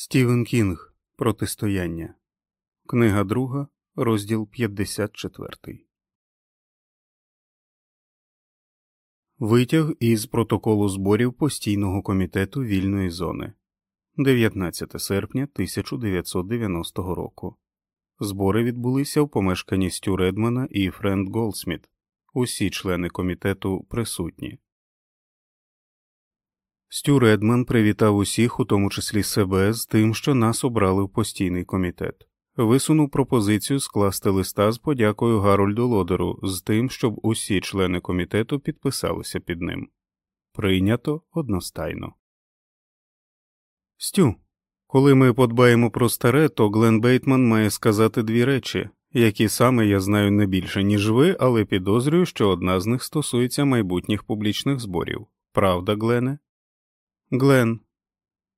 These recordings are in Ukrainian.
Стівен Кінг Протистояння. Книга 2, розділ 54. Витяг із протоколу зборів постійного комітету вільної зони 19 серпня 1990 року. Збори відбулися в помешканні Стю Редмана і Френд Голдсміт. Усі члени комітету присутні. Стю Редман привітав усіх, у тому числі себе, з тим, що нас обрали в постійний комітет. Висунув пропозицію скласти листа з подякою Гарольду Лодеру з тим, щоб усі члени комітету підписалися під ним. Прийнято одностайно. Стю. Коли ми подбаємо про старе, то Глен Бейтман має сказати дві речі, які саме я знаю не більше, ніж ви, але підозрюю, що одна з них стосується майбутніх публічних зборів. Правда, Глене? Глен,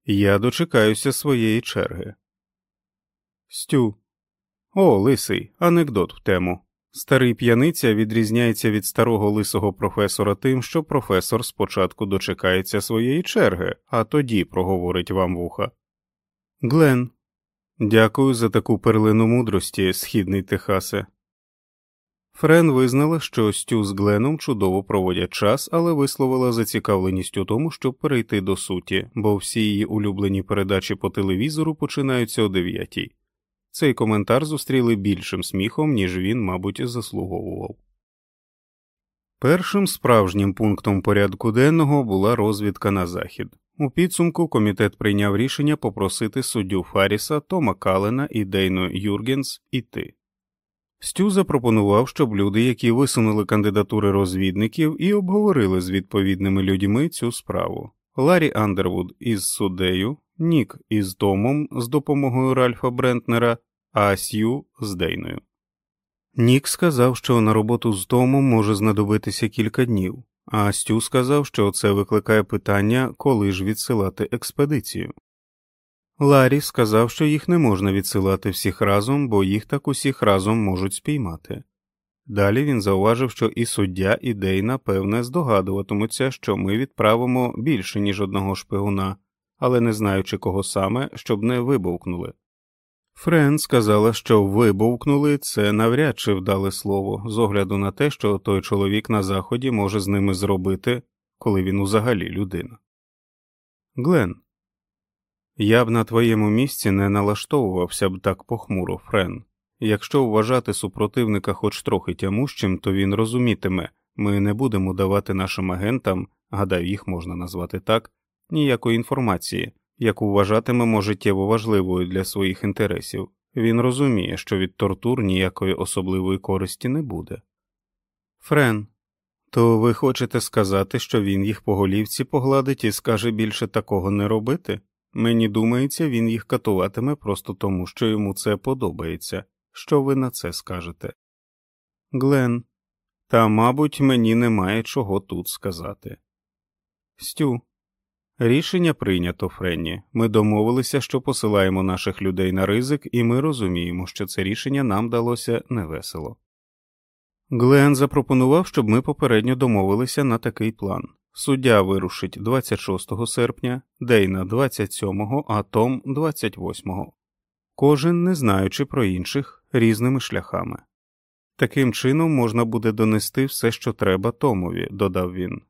я дочекаюся своєї черги. Стю. О, лисий, анекдот в тему. Старий п'яниця відрізняється від старого лисого професора тим, що професор спочатку дочекається своєї черги, а тоді проговорить вам вуха. Глен. Дякую за таку перлину мудрості, східний Техасе. Френ визнала, що Стю з Гленом чудово проводять час, але висловила зацікавленість у тому, щоб перейти до суті, бо всі її улюблені передачі по телевізору починаються о дев'ятій. Цей коментар зустріли більшим сміхом, ніж він, мабуть, заслуговував. Першим справжнім пунктом порядку денного була розвідка на захід. У підсумку комітет прийняв рішення попросити суддю Фаріса, Тома Калена і Дейну Юргенс іти. Стю запропонував, щоб люди, які висунули кандидатури розвідників, і обговорили з відповідними людьми цю справу. Ларі Андервуд із суддею, Нік із Томом з допомогою Ральфа Брентнера, а Сью з Дейною. Нік сказав, що на роботу з Томом може знадобитися кілька днів, а Стю сказав, що це викликає питання, коли ж відсилати експедицію. Ларі сказав, що їх не можна відсилати всіх разом, бо їх так усіх разом можуть спіймати. Далі він зауважив, що і суддя, і Дейна, певне, здогадуватимуться, що ми відправимо більше, ніж одного шпигуна, але не знаючи кого саме, щоб не вибовкнули. Френ сказала, що вибовкнули це навряд чи вдале слово, з огляду на те, що той чоловік на заході може з ними зробити, коли він узагалі людина. Глен, я б на твоєму місці не налаштовувався б так похмуро, Френ. Якщо вважати супротивника хоч трохи тямущим, то він розумітиме ми не будемо давати нашим агентам, гадаю, їх можна назвати так, ніякої інформації, яку вважатимемо життєво важливою для своїх інтересів. Він розуміє, що від тортур ніякої особливої користі не буде. Френ, то ви хочете сказати, що він їх по голівці погладить і скаже більше такого не робити? Мені думається, він їх катуватиме просто тому, що йому це подобається. Що ви на це скажете? Глен, та, мабуть, мені немає чого тут сказати. Стю, рішення прийнято, Френні. Ми домовилися, що посилаємо наших людей на ризик, і ми розуміємо, що це рішення нам далося невесело. Глен запропонував, щоб ми попередньо домовилися на такий план. Суддя вирушить 26 серпня, Дейна 27, а Том 28, кожен не знаючи про інших різними шляхами. Таким чином можна буде донести все, що треба Томові, додав він.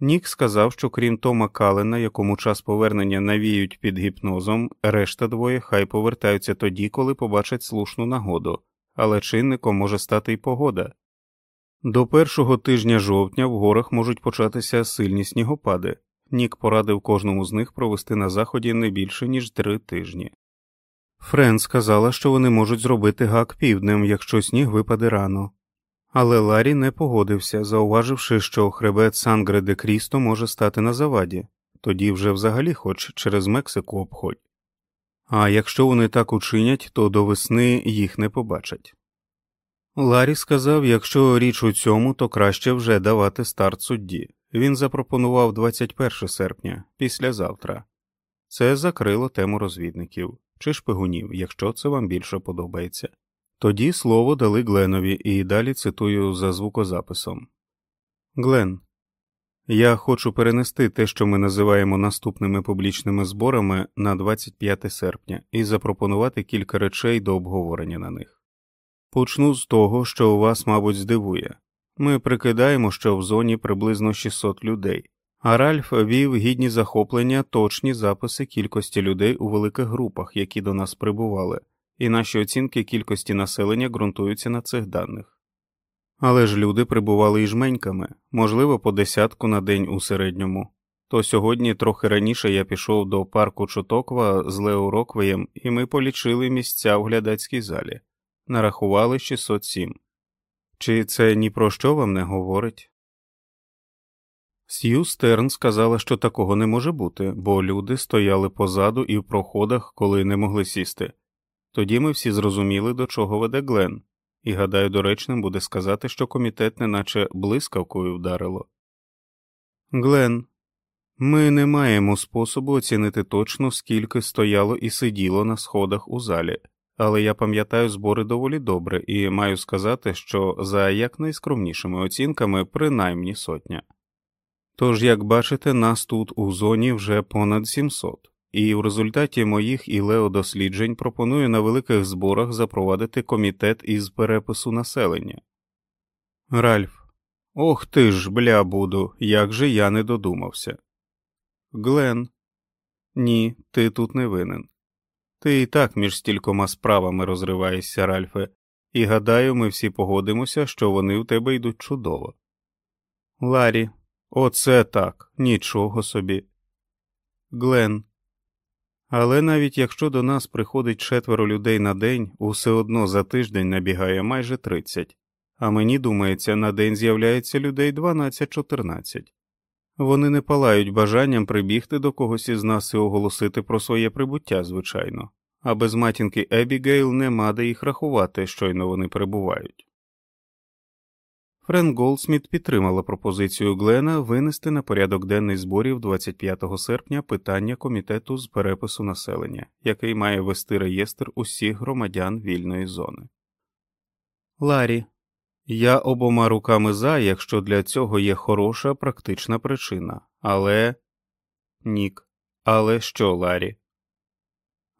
Нік сказав, що крім Тома Калена, якому час повернення навіють під гіпнозом, решта двоє хай повертаються тоді, коли побачать слушну нагоду, але чинником може стати й погода. До першого тижня жовтня в горах можуть початися сильні снігопади. Нік порадив кожному з них провести на заході не більше, ніж три тижні. Френ сказала, що вони можуть зробити гак півднем, якщо сніг випаде рано. Але Ларі не погодився, зауваживши, що хребет Сангре де Крісто може стати на заваді, тоді вже взагалі хоч через Мексику обходь. А якщо вони так учинять, то до весни їх не побачать. Ларі сказав, якщо річ у цьому, то краще вже давати старт судді. Він запропонував 21 серпня, післязавтра. Це закрило тему розвідників чи шпигунів, якщо це вам більше подобається. Тоді слово дали Гленові і далі цитую за звукозаписом Глен, Я хочу перенести те, що ми називаємо наступними публічними зборами на 25 серпня, і запропонувати кілька речей до обговорення на них. Почну з того, що вас, мабуть, здивує ми прикидаємо, що в зоні приблизно 600 людей, а Ральф вів гідні захоплення точні записи кількості людей у великих групах, які до нас прибували, і наші оцінки кількості населення ґрунтуються на цих даних. Але ж люди прибували і жменьками, можливо, по десятку на день у середньому. То сьогодні, трохи раніше, я пішов до парку Чотоква з Лео Роквеєм, і ми полічили місця в глядацькій залі, нарахували 607. Чи це ні про що вам не говорить? Сью Стерн сказала, що такого не може бути, бо люди стояли позаду і в проходах, коли не могли сісти. Тоді ми всі зрозуміли, до чого веде Глен, і гадаю, доречним буде сказати, що комітет неначе блискавкою вдарило. Глен, ми не маємо способу оцінити точно, скільки стояло і сиділо на сходах у залі, але я пам'ятаю збори доволі добре і маю сказати, що за якнайскромнішими оцінками принаймні сотня. Тож, як бачите, нас тут у зоні вже понад 700 і в результаті моїх і Лео досліджень пропоную на великих зборах запровадити комітет із перепису населення. Ральф, ох ти ж, бля, буду, як же я не додумався. Глен, ні, ти тут не винен. Ти і так між стількома справами розриваєшся, Ральфе, і гадаю, ми всі погодимося, що вони в тебе йдуть чудово. Ларі, оце так, нічого собі. Глен, але навіть якщо до нас приходить четверо людей на день, усе одно за тиждень набігає майже 30, а мені думається, на день з'являється людей 12-14. Вони не палають бажанням прибігти до когось із нас і оголосити про своє прибуття, звичайно, а без матінки Ебігейл нема де їх рахувати, щойно вони перебувають. Френ Голдсміт підтримала пропозицію Глена винести на порядок денний зборів 25 серпня питання комітету з перепису населення, який має вести реєстр усіх громадян вільної зони. Ларі, я обома руками за, якщо для цього є хороша практична причина, але. Нік. Але що, Ларі?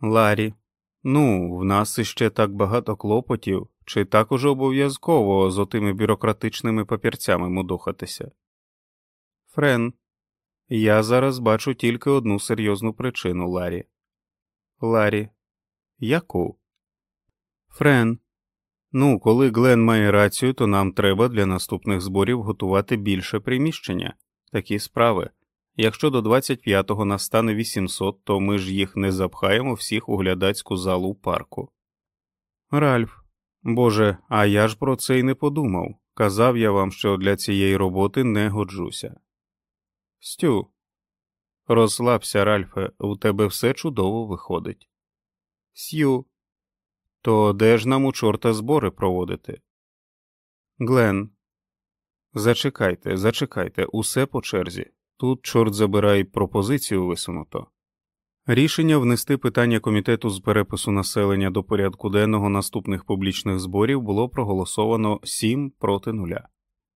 Ларі. Ну, в нас іще так багато клопотів, чи також обов'язково з отими бюрократичними папірцями мудохатися? Френ, я зараз бачу тільки одну серйозну причину, Ларі. Ларі, яку? Френ. Ну, коли Глен має рацію, то нам треба для наступних зборів готувати більше приміщення, такі справи. Якщо до 25-го настане 800, то ми ж їх не запхаємо всіх у глядацьку залу парку. Ральф, Боже, а я ж про це й не подумав. Казав я вам, що для цієї роботи не годжуся. Стю, розслабся, Ральфе, у тебе все чудово виходить. Сью, то де ж нам у чорта збори проводити? Глен, зачекайте, зачекайте, усе по черзі. Тут, чорт забирай, пропозицію висунуто. Рішення внести питання комітету з перепису населення до порядку денного наступних публічних зборів було проголосовано 7 проти нуля.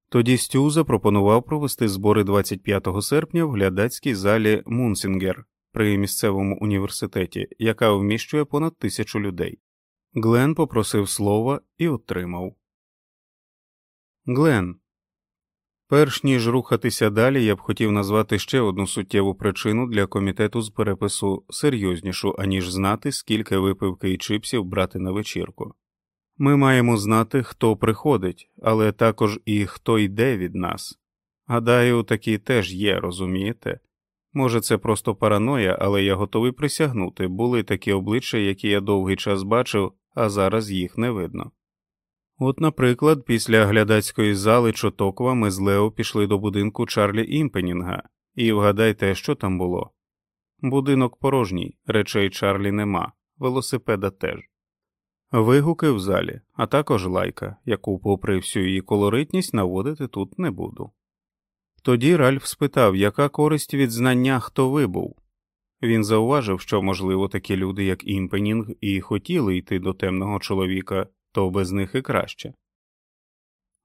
Тоді Стю запропонував провести збори 25 серпня в глядацькій залі Мунсінгер при місцевому університеті, яка вміщує понад тисячу людей. Глен попросив слова і отримав. Глен, Перш ніж рухатися далі, я б хотів назвати ще одну суттєву причину для комітету з перепису серйознішу, аніж знати, скільки випивки і чипсів брати на вечірку. Ми маємо знати, хто приходить, але також і хто йде від нас. Гадаю, такі теж є, розумієте? Може, це просто параноя, але я готовий присягнути були такі обличчя, які я довгий час бачив, а зараз їх не видно. От, наприклад, після глядацької зали Чотоква ми з Лео пішли до будинку Чарлі Імпенінга, і вгадайте, що там було. Будинок порожній, речей Чарлі нема, велосипеда теж. Вигуки в залі, а також лайка, яку, попри всю її колоритність, наводити тут не буду. Тоді Ральф спитав, яка користь від знання, хто ви був. Він зауважив, що, можливо, такі люди, як Імпенінг, і хотіли йти до темного чоловіка, то без них і краще.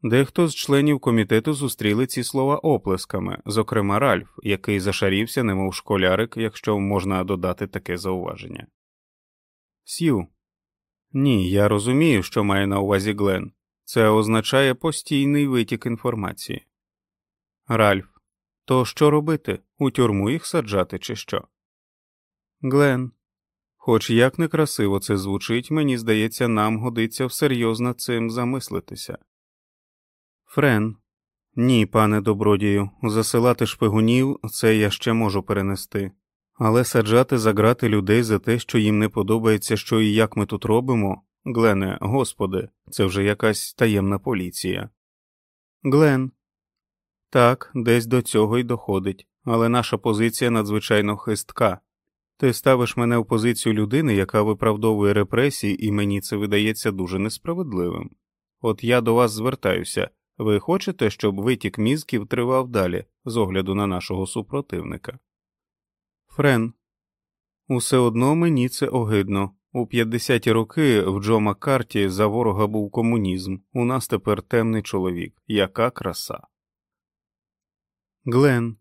Дехто з членів комітету зустріли ці слова оплесками, зокрема Ральф, який зашарівся, немов школярик, якщо можна додати таке зауваження. Сью. Ні, я розумію, що має на увазі Глен. Це означає постійний витік інформації. Ральф. То що робити? У тюрму їх саджати, чи що? Глен. Хоч як некрасиво це звучить, мені здається, нам годиться всерйоз над цим замислитися. Френ. Ні, пане добродію, засилати шпигунів це я ще можу перенести, але саджати за грати людей за те, що їм не подобається, що і як ми тут робимо. Глене, господи, це вже якась таємна поліція. Глен. Так, десь до цього й доходить, але наша позиція надзвичайно хистка. Ти ставиш мене в позицію людини, яка виправдовує репресії, і мені це видається дуже несправедливим. От я до вас звертаюся. Ви хочете, щоб витік мізків тривав далі, з огляду на нашого супротивника? Френ. Усе одно мені це огидно. У 50-ті роки в Джо Маккарті за ворога був комунізм. У нас тепер темний чоловік. Яка краса. Глен.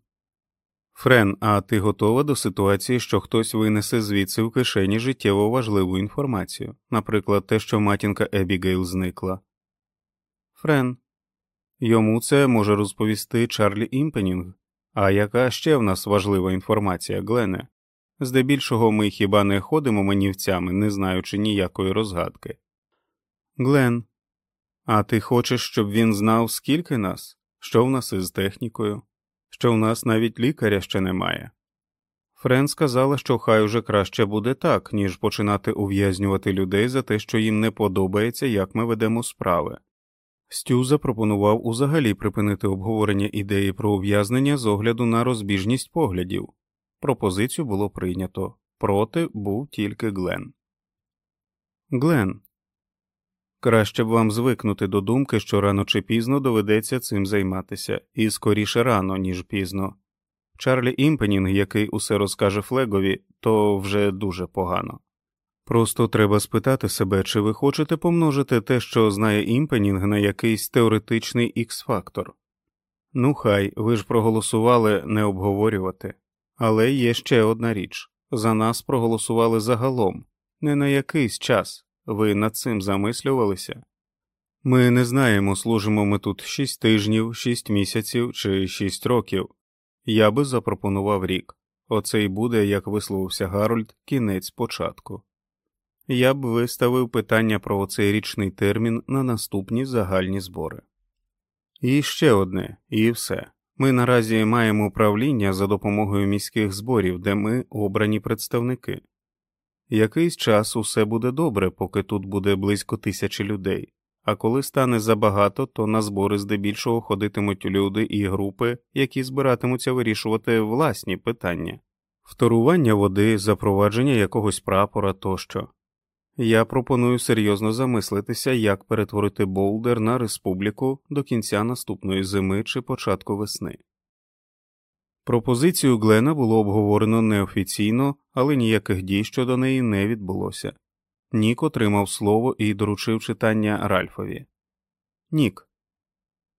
Френ, а ти готова до ситуації, що хтось винесе звідси в кишені життєво важливу інформацію, наприклад, те, що матінка Ебігейл зникла. Френ. Йому це може розповісти Чарлі Імпенінг. А яка ще в нас важлива інформація, Глене? Здебільшого ми хіба не ходимо манівцями, не знаючи ніякої розгадки. Глен, а ти хочеш, щоб він знав, скільки нас, що в нас із технікою, що в нас навіть лікаря ще немає. Френ сказала, що хай уже краще буде так, ніж починати ув'язнювати людей за те, що їм не подобається, як ми ведемо справи. Стю запропонував узагалі припинити обговорення ідеї про ув'язнення з огляду на розбіжність поглядів. Пропозицію було прийнято, проти був тільки Глен. Глен. Краще б вам звикнути до думки, що рано чи пізно доведеться цим займатися, і скоріше рано, ніж пізно. Чарлі Імпенінг, який усе розкаже Флегові, то вже дуже погано. Просто треба спитати себе, чи ви хочете помножити те, що знає імпенінг на якийсь теоретичний ікс фактор. Ну, хай ви ж проголосували не обговорювати. Але є ще одна річ за нас проголосували загалом, не на якийсь час ви над цим замислювалися. Ми не знаємо, служимо ми тут шість тижнів, шість місяців чи шість років. Я би запропонував рік. Оце й буде, як висловився Гарольд, кінець початку я б виставив питання про цей річний термін на наступні загальні збори. І ще одне, і все. Ми наразі маємо управління за допомогою міських зборів, де ми обрані представники. Якийсь час усе буде добре, поки тут буде близько тисячі людей, а коли стане забагато, то на збори здебільшого ходитимуть люди і групи, які збиратимуться вирішувати власні питання, вторування води, запровадження якогось прапора тощо. Я пропоную серйозно замислитися, як перетворити Болдер на республіку до кінця наступної зими чи початку весни. Пропозицію Глена було обговорено неофіційно, але ніяких дій щодо неї не відбулося. Нік отримав слово і доручив читання Ральфові. Нік.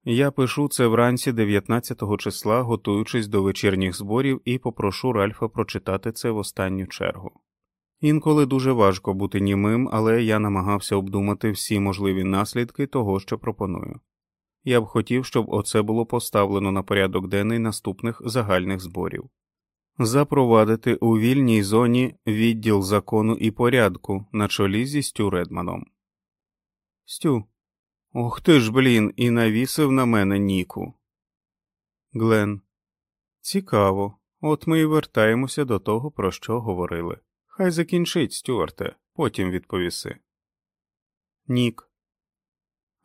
Я пишу це вранці 19 числа, готуючись до вечірніх зборів, і попрошу Ральфа прочитати це в останню чергу. Інколи дуже важко бути німим, але я намагався обдумати всі можливі наслідки того, що пропоную. Я б хотів, щоб оце було поставлено на порядок денний наступних загальних зборів, запровадити у вільній зоні відділ закону і порядку на чолі зі Стю Редманом. Стю. Ох ти ж, блін, і навісив на мене Ніку. Глен. Цікаво. От ми і вертаємося до того, про що говорили. Хай закінчить, Стюарте, потім відповіси. Нік.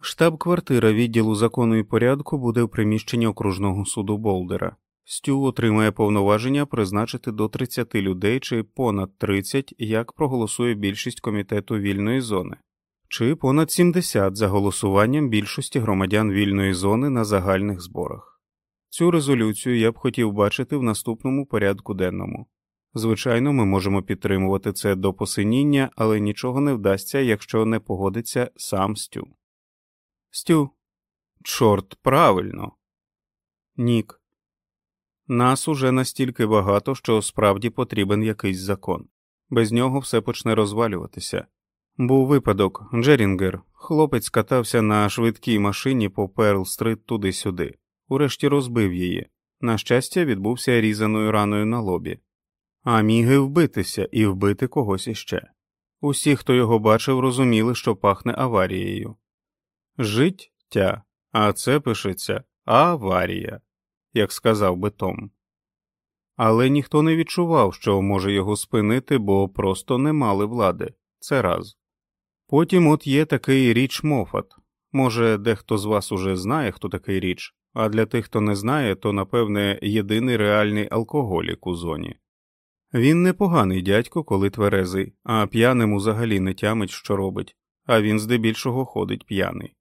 Штаб-квартира відділу закону і порядку буде в приміщенні окружного суду Болдера. Стю отримає повноваження призначити до 30 людей чи понад 30, як проголосує більшість комітету вільної зони, чи понад 70 за голосуванням більшості громадян вільної зони на загальних зборах. Цю резолюцію я б хотів бачити в наступному порядку денному. Звичайно, ми можемо підтримувати це до посиніння, але нічого не вдасться, якщо не погодиться сам Стю. Стю, Чорт, правильно. Нік. Нас уже настільки багато, що справді потрібен якийсь закон. Без нього все почне розвалюватися. Був випадок Джерінгер, хлопець катався на швидкій машині по Перл Стрит туди-сюди, урешті розбив її. На щастя, відбувся різаною раною на лобі, а міг і вбитися і вбити когось іще. Усі, хто його бачив, розуміли, що пахне аварією. Життя, а це пишеться аварія, як сказав би Том. Але ніхто не відчував, що може його спинити, бо просто не мали влади це раз. Потім от є такий річ Мофат. Може, дехто з вас уже знає, хто такий річ, а для тих, хто не знає, то напевне єдиний реальний алкоголік у зоні. Він непоганий дядько, коли тверезий, а п'яним взагалі не тямить, що робить, а він здебільшого ходить п'яний.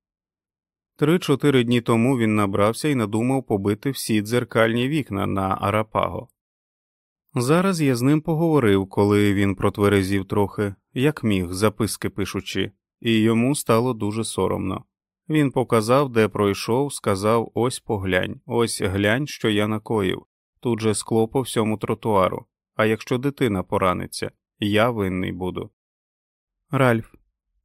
Три-чотири дні тому він набрався і надумав побити всі дзеркальні вікна на Арапаго. Зараз я з ним поговорив, коли він протверезів трохи, як міг, записки пишучи, і йому стало дуже соромно. Він показав, де пройшов, сказав ось поглянь, ось глянь, що я накоїв. Тут же скло по всьому тротуару. А якщо дитина пораниться, я винний буду. Ральф,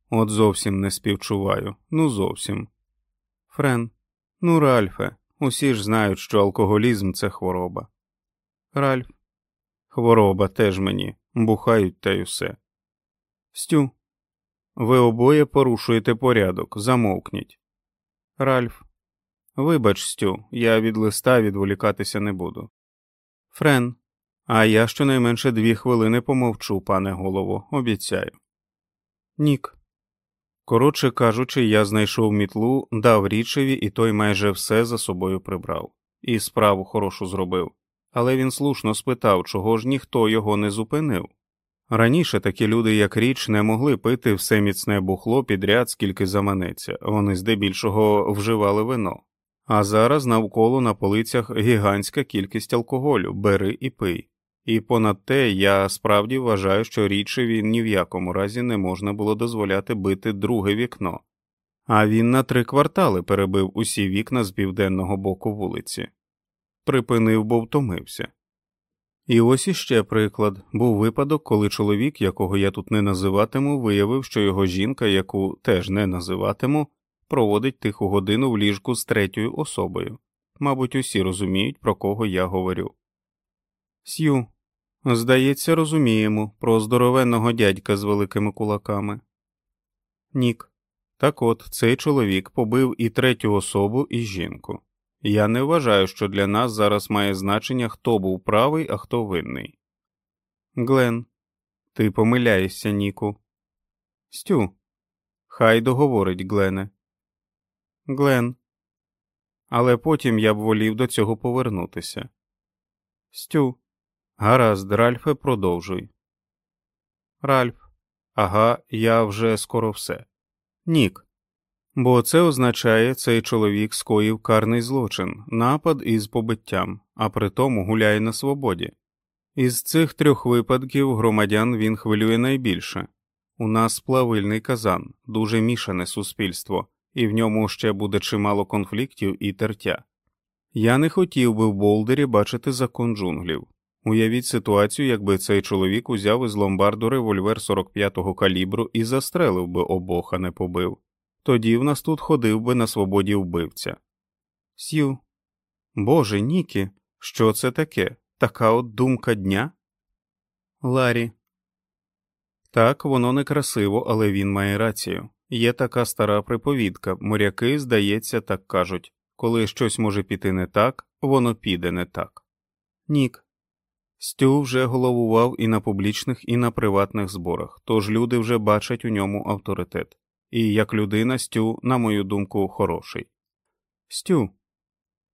от зовсім не співчуваю, ну зовсім. Френ, ну, Ральфе, усі ж знають, що алкоголізм це хвороба. Ральф, хвороба теж мені, бухають та й усе. Стю, ви обоє порушуєте порядок, замовкніть. Ральф, вибач, Стю, я від листа відволікатися не буду. Френ, а я щонайменше дві хвилини помовчу, пане голово, обіцяю. Нік. Коротше кажучи, я знайшов мітлу, дав річеві, і той майже все за собою прибрав, і справу хорошу зробив. Але він слушно спитав, чого ж ніхто його не зупинив. Раніше такі люди, як річ, не могли пити все міцне бухло підряд, скільки заманеться, вони здебільшого вживали вино. А зараз навколо на полицях гігантська кількість алкоголю, бери і пий. І понад те я справді вважаю, що річеві ні в якому разі не можна було дозволяти бити друге вікно, а він на три квартали перебив усі вікна з південного боку вулиці. Припинив, бо втомився. І ось іще приклад був випадок, коли чоловік, якого я тут не називатиму, виявив, що його жінка, яку теж не називатиму, проводить тиху годину в ліжку з третьою особою. Мабуть, усі розуміють, про кого я говорю. Сью, здається, розуміємо про здоровенного дядька з великими кулаками. Нік. Так от цей чоловік побив і третю особу, і жінку. Я не вважаю, що для нас зараз має значення, хто був правий, а хто винний. Глен, ти помиляєшся, Ніку. Стю. Хай договорить, Глене. Глен. Але потім я б волів до цього повернутися. Стю. Гаразд, Ральфе, продовжуй. Ральф. Ага, я вже скоро все. Нік. Бо це означає, цей чоловік скоїв карний злочин, напад із побиттям, а при тому гуляє на свободі. Із цих трьох випадків громадян він хвилює найбільше. У нас плавильний казан, дуже мішане суспільство, і в ньому ще буде чимало конфліктів і тертя. Я не хотів би в Болдері бачити закон джунглів. Уявіть ситуацію, якби цей чоловік узяв із ломбарду револьвер 45-го калібру і застрелив би обох, а не побив. Тоді в нас тут ходив би на свободі вбивця. Сю. Боже, Нікі, що це таке? Така от думка дня? Ларі. Так, воно некрасиво, але він має рацію. Є така стара приповідка, моряки, здається, так кажуть коли щось може піти не так, воно піде не так. Нік. Стю вже головував і на публічних, і на приватних зборах, тож люди вже бачать у ньому авторитет. І як людина, Стю, на мою думку, хороший. Стю.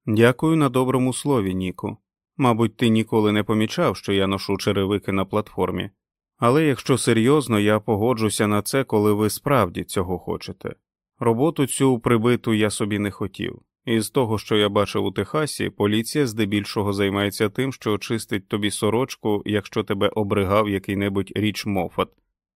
Дякую на доброму слові, Ніку. Мабуть, ти ніколи не помічав, що я ношу черевики на платформі, але якщо серйозно, я погоджуся на це, коли ви справді цього хочете. Роботу цю прибиту я собі не хотів. Із того, що я бачив у Техасі, поліція здебільшого займається тим, що очистить тобі сорочку, якщо тебе обригав який-небудь річ Мофат,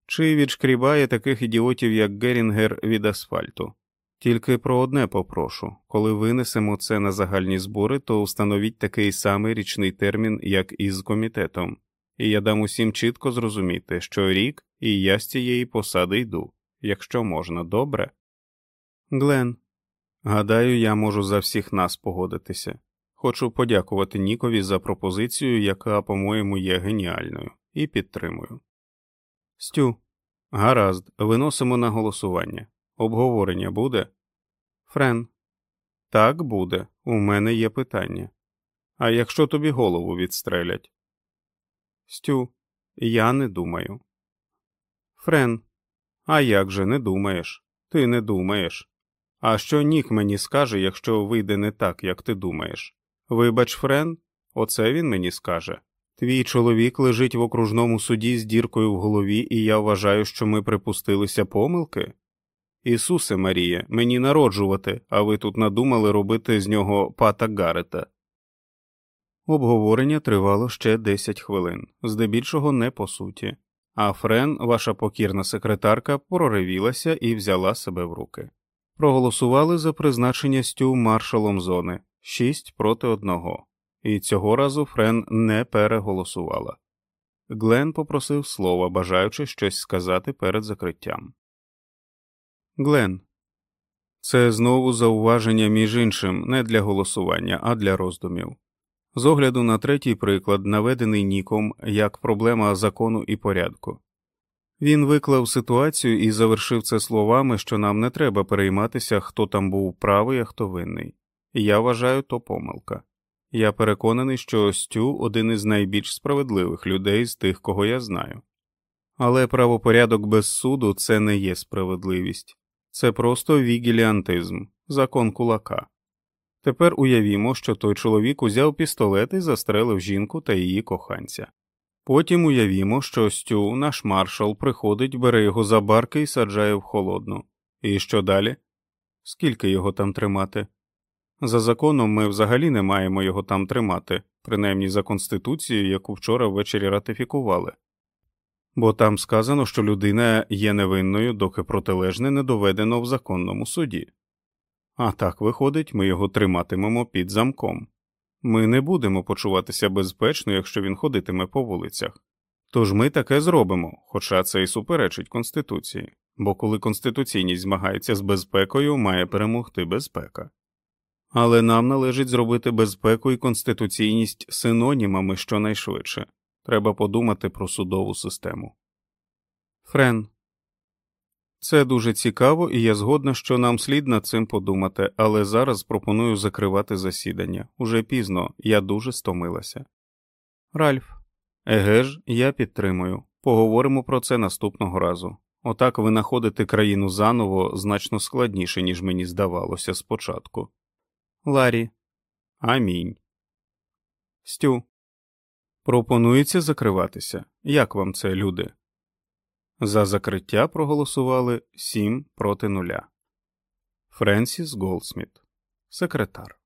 чи відшкрібає таких ідіотів, як Герінгер від асфальту. Тільки про одне попрошу коли винесемо це на загальні збори, то встановіть такий самий річний термін, як і з комітетом, і я дам усім чітко зрозуміти, що рік і я з цієї посади йду, якщо можна, добре. Глен, гадаю, я можу за всіх нас погодитися. Хочу подякувати Нікові за пропозицію, яка, по-моєму, є геніальною, і підтримую. Стю, гаразд, виносимо на голосування. Обговорення буде? Френ. Так буде. У мене є питання. А якщо тобі голову відстрелять? Стю, я не думаю. Френ. А як же не думаєш? Ти не думаєш. А що Нік мені скаже, якщо вийде не так, як ти думаєш? Вибач, Френ, оце він мені скаже. Твій чоловік лежить в окружному суді з діркою в голові, і я вважаю, що ми припустилися помилки. Ісусе Марія, мені народжувати, а ви тут надумали робити з нього пата Гарета. Обговорення тривало ще 10 хвилин, здебільшого не по суті, а Френ, ваша покірна секретарка, проривілася і взяла себе в руки. Проголосували за призначення стю маршалом зони 6 проти 1, і цього разу Френ не переголосувала. Глен попросив слова, бажаючи щось сказати перед закриттям. Глен, це знову зауваження, між іншим, не для голосування, а для роздумів. З огляду на третій приклад, наведений Ніком як проблема закону і порядку. Він виклав ситуацію і завершив це словами, що нам не треба перейматися, хто там був правий, а хто винний. Я вважаю то помилка. Я переконаний, що Стю один із найбільш справедливих людей з тих, кого я знаю. Але правопорядок без суду це не є справедливість, це просто вігіліантизм, закон кулака. Тепер уявімо, що той чоловік узяв пістолет і застрелив жінку та її коханця. Потім уявімо, що Стю, наш маршал, приходить, бере його за барки і саджає в холодну. І що далі? Скільки його там тримати? За законом ми взагалі не маємо його там тримати, принаймні за конституцією, яку вчора ввечері ратифікували. Бо там сказано, що людина є невинною, доки протилежне не доведено в законному суді. А так виходить, ми його триматимемо під замком. Ми не будемо почуватися безпечно, якщо він ходитиме по вулицях. Тож ми таке зробимо, хоча це і суперечить Конституції, бо коли конституційність змагається з безпекою, має перемогти безпека. Але нам належить зробити безпеку і конституційність синонімами щонайшвидше треба подумати про судову систему. Френ, це дуже цікаво, і я згодна, що нам слід над цим подумати, але зараз пропоную закривати засідання. Уже пізно, я дуже стомилася. Ральф, еге ж, я підтримую. Поговоримо про це наступного разу. Отак винаходити країну заново значно складніше, ніж мені здавалося спочатку. Ларі. Амінь. Стю. Пропонується закриватися. Як вам це, люди? За закриття проголосували 7 проти нуля. Френсіс Голдсміт, секретар.